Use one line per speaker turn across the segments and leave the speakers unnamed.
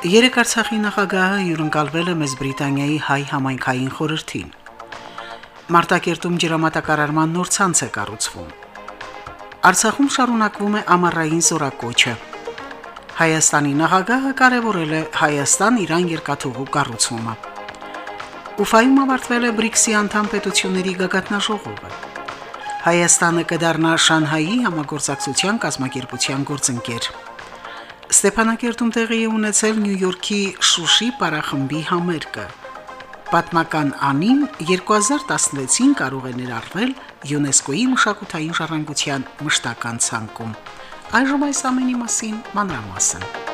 Երեք Արցախի նախագահը հյուրընկալվել է մեծ Բրիտանիայի հայ համայնքային խորհրդին։ Մարտակերտում ջրամատակարարման նոր ցանց է կառուցվում։ Արցախում շարունակվում է ամառային զորակոչը։ Հայաստանի նախագահը կարևորել է Հայաստան-Իրան երկաթուղու կառուցումը։ Ուֆայում ավարտվել է BRICS-ի անդամ պետությունների գագաթնաժողովը։ Հայաստանը կդառնա Շանհայի համագործակցության կազմակերպության գործընկեր։ Ստեփանակերտում տեղի է ունեցել Նյու Յորքի Շուշի պարախմբի համերգը։ Պատմական անին 2016-ին կարող է ներառվել ՅՈՒՆԵՍԿՕ-ի մշակութային ժառանգության մշտական ցանկում։ Այժմ այս ամենի մասին մանրամասն։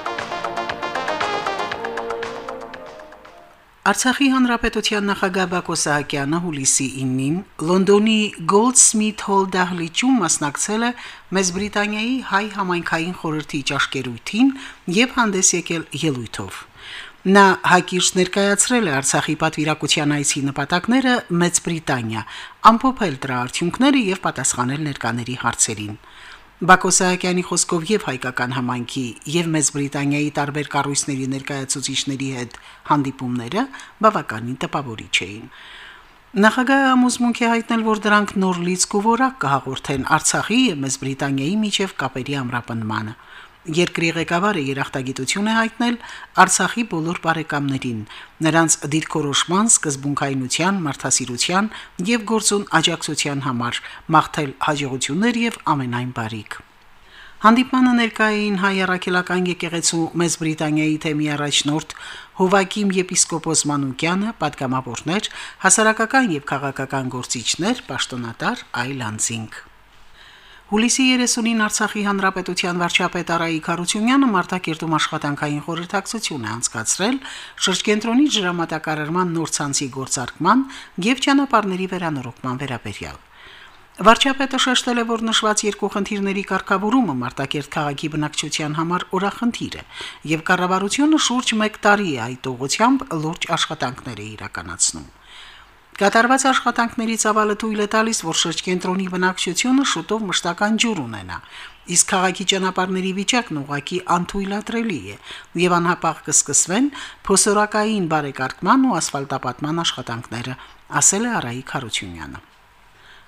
Արցախի հանրապետության նախագահ Բակո Սահակյանը հուլիսի 9-ին Լոնդոնի Goldsmith Hall դահլիճում մասնակցել է Մեծ Բրիտանիայի հայ համայնքային խորհրդի ճաշկերույթին եւ հանդես եկել ելույթով։ Նա հակիրճ ներկայացրել է Արցախի պատվիրակության այցի նպատակները Մեծ Բրիտանիա, ամփոփել դրա արդյունքները եւ պատասխանել ներկաների հարցերին։ Բակո Սահակյանի խոսքով եւ հայկական համայնքի եւ Մեծ Բրիտանիայի տարբեր կառույցների ներկայացուցիչների հետ հանդիպումները բավականին տպավորիչ էին։ Նախագահը ամուսմունք է հայտնել, որ դրանք նոր լիցք ու որակ կհաղորդեն Արցախի եւ Մեծ Բրիտանիայի միջև կապերի ամրապնդմանը։ Երկրի ղեկավարը երախտագիտություն է հայտնել Արցախի բոլոր բարեկամներին, նրանց դիրքորոշման, սկզբունքայնության, մարդասիրության եւ գործուն աջակցության համար, մաղթել հաջողություններ եւ ամենայն բարիք։ Հանդիպմանը ներկային հայ առաքելական եկեղեցու Մեծ Բրիտանիայի թեմի առաջնորդ Հովակիմ եպիսկոպոս Մանուկյանը, падգամավորներ, հասարակական եւ քաղաքական գործիչներ, պաշտոնատար այլ անձինք։ Հուլիսի 30-ին Արցախի հանրապետության վարչապետ Արայիկ Հարությունյանը Մարտակերտում աշխատանքային խորհրդակցություն է անցկացրել շրջկենտրոնի ջրամատակարարման նոր ցանցի գործարկման եւ ճանապարհների վերանորոգման վերաբերյալ։ Վարչապետը շեշտել է, որ նշված երկու խնդիրների կարգավորումը Մարտակերտ քաղաքի բնակչության համար օրախնդիր է, եւ կառավարությունը շուրջ 1 տարի է այդ ուղղությամբ լուրջ աշխատանքներ է իրականացնում։ Կատարված աշխատանքների ցավալը թույլ է տալիս, որ շրջկենտրոնի բնակչությունը շուտով մշտական ջուր ունենա, իսկ քաղաքի ճանապարհների վիճակն ուղղակի անթույլատրելի է, եւ անհապաղ կսկսվեն փոսորակային բարեկարգման ու ասֆալտապատման աշխատանքները, ասել է Արայիկ Խարությունյանը։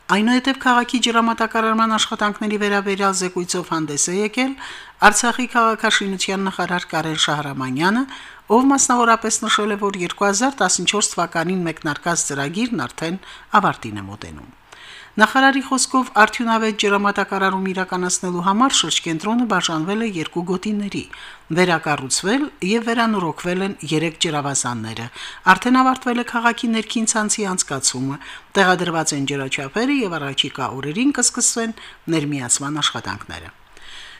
Այնուհետև քաղաքի ջրամատակարարման աշխատանքների վերաբերյալ զեկույցով հանդես է եկել Արցախի քաղաքաշինության նախարար Կարեն Շահրամանյանը, ով մասնավորապես նշել է, որ 2014 թվականին մեկնարկած ծրագիրն արդեն ավարտին է մոտենում։ Նախարարի խոսքով արդյունավետ ջրամատակարարում իրականացնելու համար շրջկենտրոնը բաժանվել է երկու գոտիների, վերակառուցվել եւ վերանորոգվել են 3 ջրավազանները։ Արդեն ավարտվել է քաղաքի ներքին ցանցի անցկացումը, տեղադրված են ջրաչափերը եւ առաջիկա օրերին կսկսվեն ներմիացման աշխատանքները։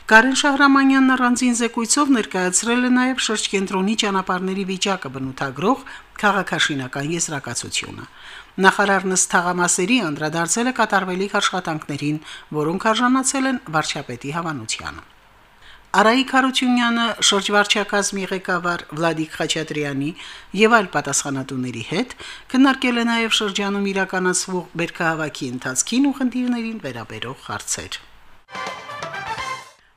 Կարեն Շահրամանյանն առանձին զեկույցով ներկայացրել է նաև շրջկենտրոնի ճանապարհների վիճակը բնութագրող քաղաքաշինական եզրակացությունը։ Նախարարն ըստ թաղամասերի անդրադարձել է կատարվելիք աշխատանքներին, որոնք արժանացել են վարչապետի հավանությանը։ Արայիկ Հարությունյանը շրջվարչակազմի ղեկավար Վլադիկ Խաչատրյանի եւ այլ պատասխանատուների հետ քննարկել է նաեւ շրջանում իրականացվող բերքահավաքի ընթացքին ու խնդիրներին վերաբերող հարցեր։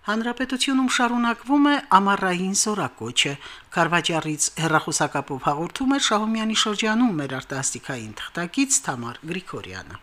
Հանրապետությունում շարունակվում է ամառային զորակոչը։ Կարվաճառից հերրախոսակապով հաղորդում է Շահումյանի շրջանում մեր արտասթիկային թղթակից Թամար Գրիգորյանը։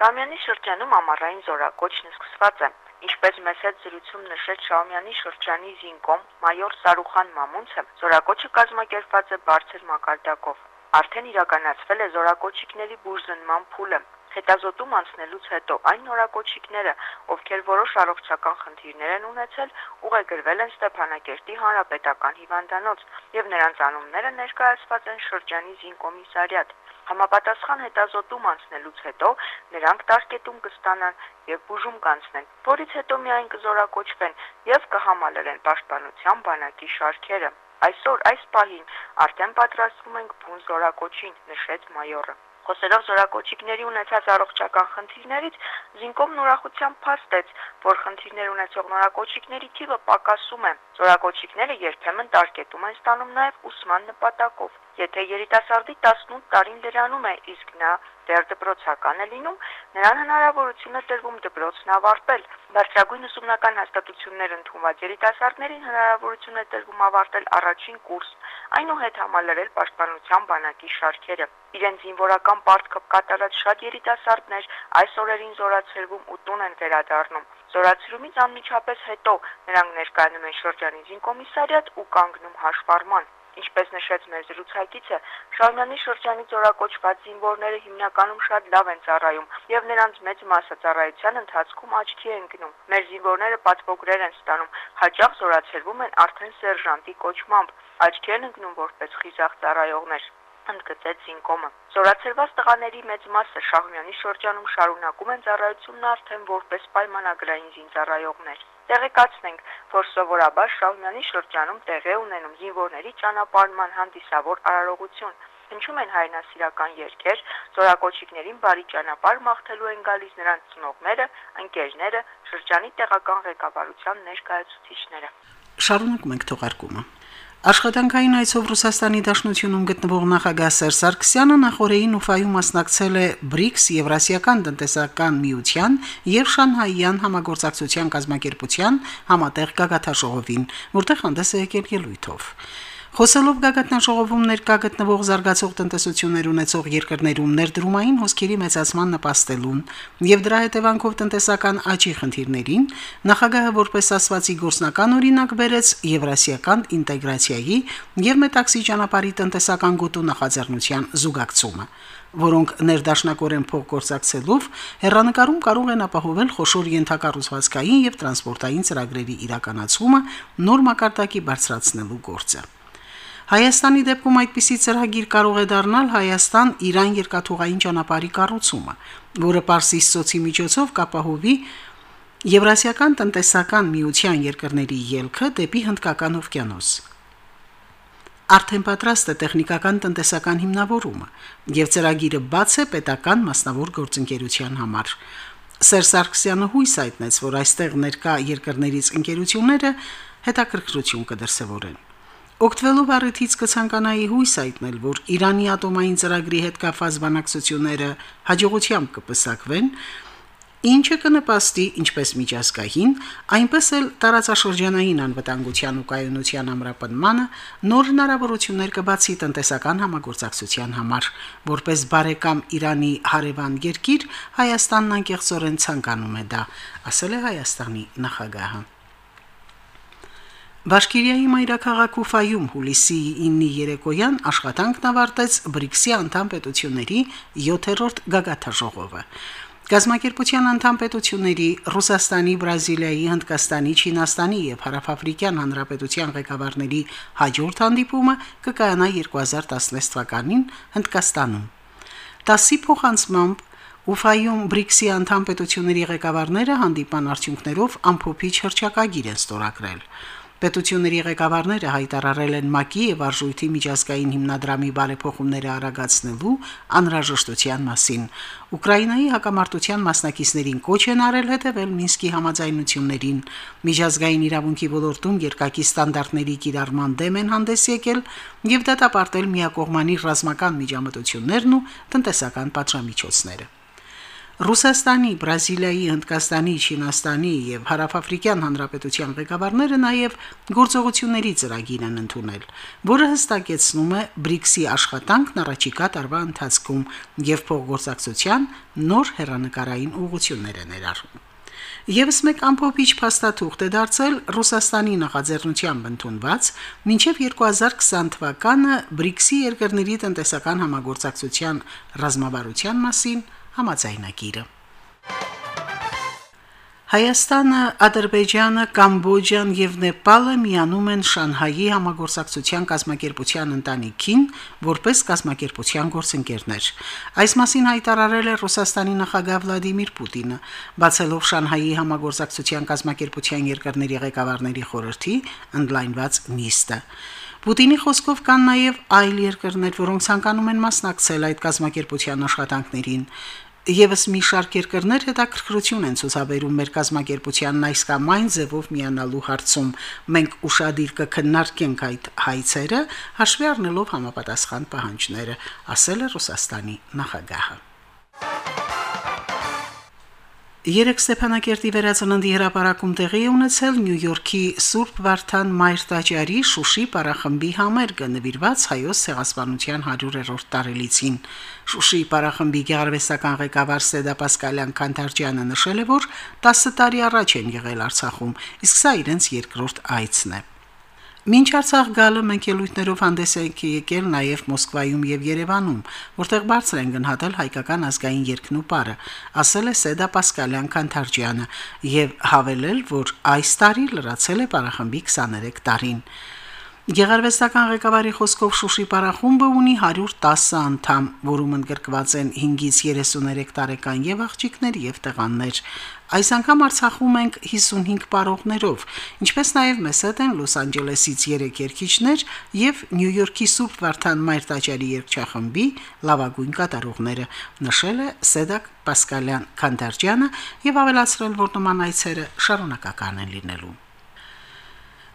Շահումյանի շրջանում ամառային զորակոչն սկսված է։ Ինչպես մեծ զրույցում նշեց Շահումյանի շրջանի զինկոմ մայոր Սարուխան Մամունցը, զորակոչը կազմակերպված է բարձր մակարդակով։ Արդեն իրականացվել է զորակոչիկների բուժզնման փուլը, հետազոտում անցնելուց հետո այն նորակոչիկները, ովքեր որոշ առողջական խնդիրներ են ունեցել, ուղեգրվել են Ստեփանակերտի հանրապետական հիվանդանոց եւ նրանց անունները ներկայացված են շրջանի զինկոմիսարիատ։ Համապատասխան հետազոտում անցնելուց հետո նրանք տարկետում կստանան եւ բուժում կանցնեն, որից հետո միայն կզորակոչվեն եւ կհամալրեն պաշտպանության բանակի շարքերը։ Այսօր այս պահին արդեն պատրաստվում ենք բուն զորակոչին, նշեց մայորը։ Խոսելով զորակոչիկների ունեցած առողջական խնդիրներից, Զինկոմն ուրախությամբ փաստեց, որ խնդիրներ ունեցող նորակոչիկների թիվը պակասում է։ Զորակոչիկները երբեմն տարկետում են ստանում նաև ուսման նպատակով։ Եթե երիտասարդի 18 տարին լրանում է, իսկ նա դեռ դպրոցական է լինում, նրան հնարավորություն է տրվում դպրոցն ավարտել։ Բարձրագույն ուսումնական հաստատություններ ընդունված երիտասարդներին հնարավորություն է տրվում ավարտել առաջին կուրս, այնուհետ համալրել պաշտպանության բանակի շարքերը։ Իրենց զինվորական պարտքը կատարած շատ երիտասարդներ այս օրերին զորացրվում ու տուն են վերադառնում։ Զորացրումից անմիջապես հետո նրանք ներկայանում են շրջանի զինկոմիսարիատ ու կանգնում հաշվառման։ Ինչպես նշեց մեր զրուցակիցը, Շահումյանի շրջանի ծորակոչված զինվորները հիմնականում շատ լավ են ծառայում եւ նրանց մեծ մասը ծառայության ընթացքում աչքի են գնում։ Մեր զինվորները պատվոգրեր են ստանում, հաճախ զորացրվում են արդեն սերժանտի կոչմամբ, աչքի են ընկնում որպես խիզախ ծառայողներ ընդգծեց Զինկոմը։ Զորացրված տղաների մեծ մասը Շահումյանի շրջանում շարունակում են ծառայությունն արդեն որպես պայմանագրային զինծառայողներ։ Տեղեկացնենք, որ սովորաբար Շահումյանի շրջանում տեղի ունենում զինվորների ճանապարհման հանդիսավոր արարողություն։ Հնչում են հայրենասիրական երգեր, զորակոչիկներին բարի ճանապարհ մաղթելու են գալիս նրանց ծնողները, ընկերները, շրջանի տեղական ղեկավարության ներկայացուցիչները։
Շարունակում ենք թողարկումը։ Աշխատանքային այցով Ռուսաստանի Դաշնությունում գտնվող նախագահ Սերժ Սարգսյանը նախորդին Ուֆայում մասնակցել է BRICS Եվրասիական տնտեսական միության եւ Շանհայյան համագործակցության կազմակերպության համատեղ գագաթաշողովին, որտեղ հանդես է եկել ելույթով։ Խոսելով գագաթնաժողովում ներկա գտնվող զարգացող տնտեսություններ ունեցող երկրներում ներդրումային հոսքերի մեծացման նպաստելուն եւ դրա հետևանքով տնտեսական աճի խնդիրներին, նախագահը որպես ասվածի գործնական օրինակ բերեց Եվրասիական ինտեգրացիայի եւ Մետաքսի ճանապարհի տնտեսական գոտու նախաձեռնության զուգակցումը որոնք ներդաշնակորեն փոխգործակցելով հերանեկարում կարող են ապահովել խոշոր ենթակառուցվածքային եւ տրանսպորտային ծրագրերի իրականացումը նոր մակարդակի բարձրացնելու գործը։ Հայաստանի դեպքում այդպիսի ծրագիր կարող է դառնալ Հայաստան-Իրան երկաթուղային ճանապարհի կառուցումը, որը Պարսից ծոցի միջոցով կապահովի Եվրասիական տնտեսական միության երկրների ելքը դեպի Հնդկական օվկիանոս։ Արդեն պատրաստ է տեխնիկական տնտեսական հիմնավորումը, եւ ծրագիրը բաց է պետական մասնավոր գործընկերության համար։ Սեր Սարգսյանը հույս այտնեց, որ այստեղ ներկա երկրներից ընկերությունները հետաքրքրություն կդրսևորեն։ Օգտվելով առիթից կցանկանայի հույս այտնել, որ Իրանի ատոմային ծրագրի հետ կապված բանակցությունները հաջողությամբ կպսակվեն, ինչը կնպաստի ինչպես միջազգային, այնպես էլ տարածաշրջանային անվտանգության ու կայունության ամրապնմանը նոր հնարավորություններ կբացի տնտեսական համագործակցության համար, որպես բարեկամ Իրանի հարևան երկիր Հայաստանն անկեղծորեն ցանկանում է դա, ասել է Հայաստանի նախագահը։ Բաշկիրիայի մայրաքաղաք Ուֆայում հուլիսի 9-ի երեկոյան աշխատանքն ավարտեց BRICS-ի անդամ պետությունների 7-րդ գագաթաժողովը։ Գազམ་ակերպության անդամ պետությունների Ռուսաստանի, Բրազիլիայի, Հնդկաստանի, Չինաստանի եւ Հարավաֆրիկյան Հանրապետության ղեկավարների հաջորդ հանդիպումը կկայանա 2016 թվականին Հնդկաստանում։ ՏԱՍ-ի փոխանցմամբ Ուֆայում BRICS-ի անդամ պետությունների ղեկավարները հանդիպան արդյունքներով ամփոփիչ հրճակագիր են ստորագրել։ Պետությունների ղեկավարները հայտարարել են ՄԱԿ-ի եւ Արժույթի միջազգային հիմնադրամի բարեփոխումները արագացնելու անհրաժեշտության մասին։ Ուկրաինայի հակամարտության մասնակիցներին կոչ են արել հետևել Մինսկի համաձայնություններին։ Միջազգային իրավունքի ոլորտում երկակի ստանդարտների կիրառման դեմ են հանդես եկել եւ դատապարտել միակողմանի ռազմական միջամտություններն ու տնտեսական պատժամիջոցները։ Ռուսաստանի, Բրազիլիայի, Հնդկաստանի, Չինաստանի եւ Հարավաֆրիկյան Հանրապետության ղեկավարները նաեւ գործողությունների ծրագիր են ընդունել, որը հստակեցնում է BRICS-ի աշխատանքն առաջիկա տարվա ընթացքում եւ փոխգործակցության նոր հերանեկարային ուղղություններ է ներառում։ Եվս մեկ ամփոփիչ փաստաթուղթ է դարձել Ռուսաստանի նախաձեռնությամբ ընդունված մինչև 2020 թվականը BRICS-ի երկրների տնտեսական համագործակցության ռազմավարության մասին համաձայնագիրը։ Հայաստանը, Ադրբեջանը, Կամբոջան եւ Նեպալը միանում են Շանհայի համագործակցության կազմակերպության ընտանիքին որպես կազմակերպության գործընկերներ։ Այս մասին հայտարարել է Ռուսաստանի նախագահ Վլադիմիր Պուտինը, բացելով Շանհայի համագործակցության կազմակերպության երկրների ղեկավարների խորհրդի ընդլայնված նիստը։ Պուտինի խոսքով կան նաև այլ երկրներ, որոնք ցանկանում են մասնակցել այդ կազմակերպության աշխատանքներին։ Եվս մի շարք երկրներ հետաքրքրություն են ցուցաբերում մեր կազմակերպությանն այս կամ այն ձևով միանալու հարցում։ Մենք ուրشادիր կքննարկենք այդ հայցերը, հաշվի առնելով համապատասխան պահանջները, ասել է Ռուսաստանի նախագահը։ Երեք Ստեփանակերտի վերածննդի հրապարակում տեղի է ունեցել Նյու Յորքի Սուրբ Վարդան Մայր տաճարի Շուշի պարախմբի համերգը նվիրված հայոց ցեղասպանության 100-րդ տարելիցին։ Շուշի պարախմբի գեղարվեստական ղեկավար Սեդա Պասկալյան Քանթարջյանը նշել է, որ 10 տարի առաջ են եղել Արցախում, իսկ սա իրենց երկրորդ այցն է։ Մինչ Արցախ գալը մենք ելույթներով հանդես ենք եկել նաև Մոսկվայում եւ Երևանում, որտեղ բարձր են գնահատել հայկական ազգային երկն ու պարը, ասել է Սեդա Պասկալյան Քանթարջյանը եւ հավելել, որ այս տարի լրացել է պարախմբի 23 տարին։ Գեղարվեստական ղեկավարի խոսքով Շուշի պարախումբը ունի 110 անդամ, որում ընդգրկված են 5-ից 33 տարեկան եւ աղջիկներ եւ տղաներ։ Այս անգամ Արցախում ենք 55 պարողներով, ինչպես նաև մեզ հետ են Լոս Անջելեսից 3 երգիչներ եւ Նյու Յորքի Սուրբ Վարդան Մայր տաճարի երգչախմբի լավագույն կատարողները, նշել է Սեդակ Պասկալյան Քանդարջյանը եւ ավելացրել, որ նման այցերը շարունակական են լինելու։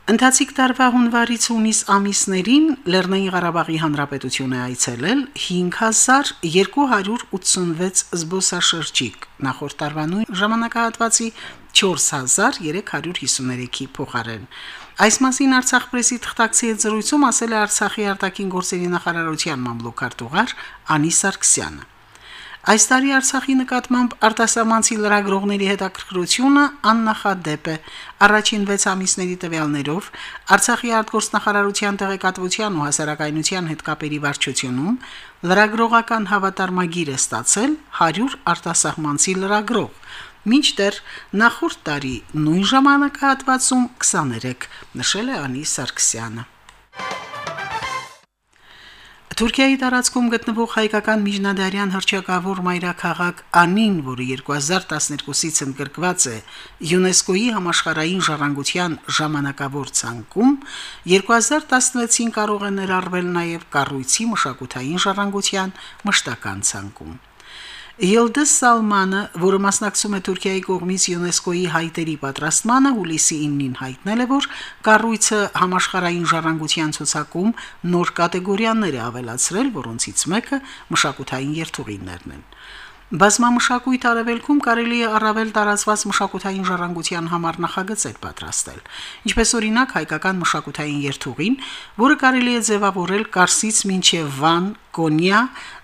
Ընթացիկ տարվա հունվարից հունիս ամիսներին Լեռնային Ղարաբաղի Հանրապետություն է այցելել 5286 զբոսաշրջիկ, նախորդ տարվա նույն ժամանակահատվածի 4353-ի փոխարեն։ Այս մասին Արցախ պրեսի թղթակցի հետ զրույցում ասել է Արցախի արտաքին գործերի նախարարության մամլոքարտուղար Անի Սարգսյանը։ Այս տարի Արցախի նկատմամբ արտասահմանցի լրագրողների հետաքրքրությունը աննախադեպ է։ Առաջին 6 ամիսների տվյալներով Արցախի արտգործնախարարության տեղեկատվության ու հասարակայնության հետ կապերի վարչությունում լրագրողական հավատարմագիր է ստացել 100 արտասահմանցի լրագրող, մինչդեռ նախորդ տարի նույն ժամանակահատվածում 23, նշել է Անի Սարգսյանը։ Թուրքիայի տարածքում գտնվող հայկական միջնադարյան հրճակավոր մայրաքաղաք Անին, որը 2012-ից ընդգրկված է ՅՈՒՆԵՍԿՕ-ի համաշխարհային ժառանգության ժամանակավոր ցանկում, 2016-ին կարող է ներառվել նաև կառույցի մշակութային ժառանգության մշտական ցանկում։ Ելդես Սալմանը, որը մասնակցում է Թուրքիայի կողմից ՅՈՒՆԵՍԿՕ-ի հայտերի պատրաստմանը, հուլիսի 9-ին հայտնել է, որ կառույցը համաշխարհային ժառանգության ցուցակում նոր կատեգորիաներ է ավելացրել, որոնցից մեկը մշակութային երթուղիներն են։ Բազմամշակույթ արևելքում կարելի է առավել տարածված մշակութային ժառանգության համար նախագծեր պատրաստել։ Ինչպես օրինակ հայկական մշակութային երթուղին, որը կարելի է ձևավորել Կարսից մինչև Վան, Կոնյա,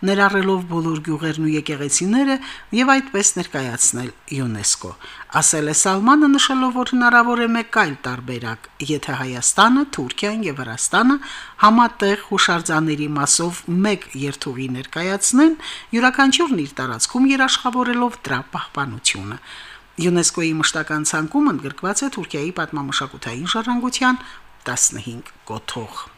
ներառելով բոլոր գյուղերն ու եկեղեցիները եւ այդպես ներկայացնել ՅՈՒՆԵՍԿՕ։ Ասել է Սալմանը նշելով, որ հնարավոր է մեկ այլ տարբերակ, եթե Հայաստանը, Թուրքիան եւ Վրաստանը համատեղ հուշարձանների մասով մեկ երթուղի ներկայացնեն, յուրաքանչյուրն իր տարածքում երաշխավորելով դրա պահպանությունը։ ՅՈՒՆԵՍԿՕ-ի մշտական ցանկում ընդգրկված է Թուրքիայի պատմամշակութային ժառանգության 15 կոթող։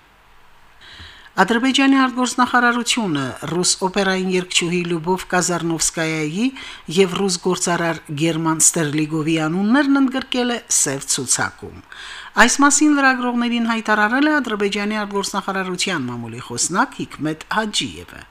Ադրբեջանի արտգործնախարարությունը ռուս օպերային երգչուհի Լյուբով Կազարնովսկայայի եւ ռուս գործարար Գերման Ստերլիգովի անուններն ընդգրկել է սև ցուցակում։ Այս մասին լրագրողներին հայտարարել է Ադրբեջանի արտգործնախարարության մամուլի խոսնակ Հիկմետ Հաջիևը։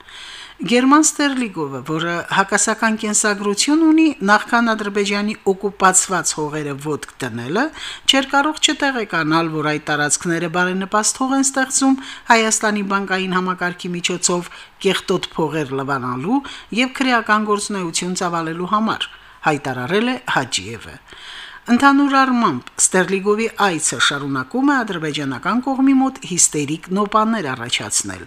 Գերման Ստերլիգովը, որը հակասական կենսագրություն ունի, նախքան Ադրբեջանի օկուպացված հողերը ոդկ տնելը, չէր կարող չտեղեկանալ, որ այդ տարածքները բարենպաստ հող են ստեղծում Հայաստանի բանկային համակարգի միջոցով կեղտոտ փողեր լվանալու եւ քրեական գործունեություն ծավալելու համար, հայտարարել է Հաջիևը։ Ընդհանուր առմամբ Ստերլիգովի այցը շարունակում է ադրբեջանական կողմի մոտ հիստերիկ նոպաներ առաջացնել։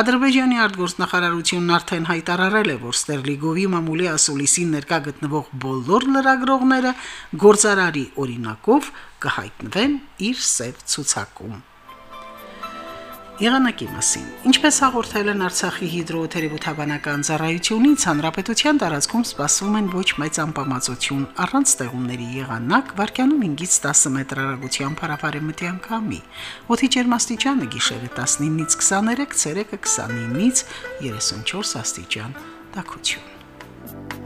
Ադրբեջանի արտգործնախարարությունն արդեն հայտարարել է, որ Ստերլիգովի մամուլի ասուլիսին ներկա գտնվող բոլոր լրագրողները գործարարի օրինակով կհայտնվեն իր սև ցուցակում։ Եղանակի մասին։ Ինչպես հաղորդել են Արցախի հիդրոթերապևտաբանական ծառայությունից, հանրապետության տարածքում սպասվում են ոչ մեծ անբավարարություն, առանց ստեղումների եղանակ, վարկյանում 5-ից 10 մետր հեռագությամբ հարավարեմտյան կամի։ Օդի ջերմաստիճանը գիշերը 19-ից 23, ցերեկը 29-ից 34 աստիճան։ Տաքություն։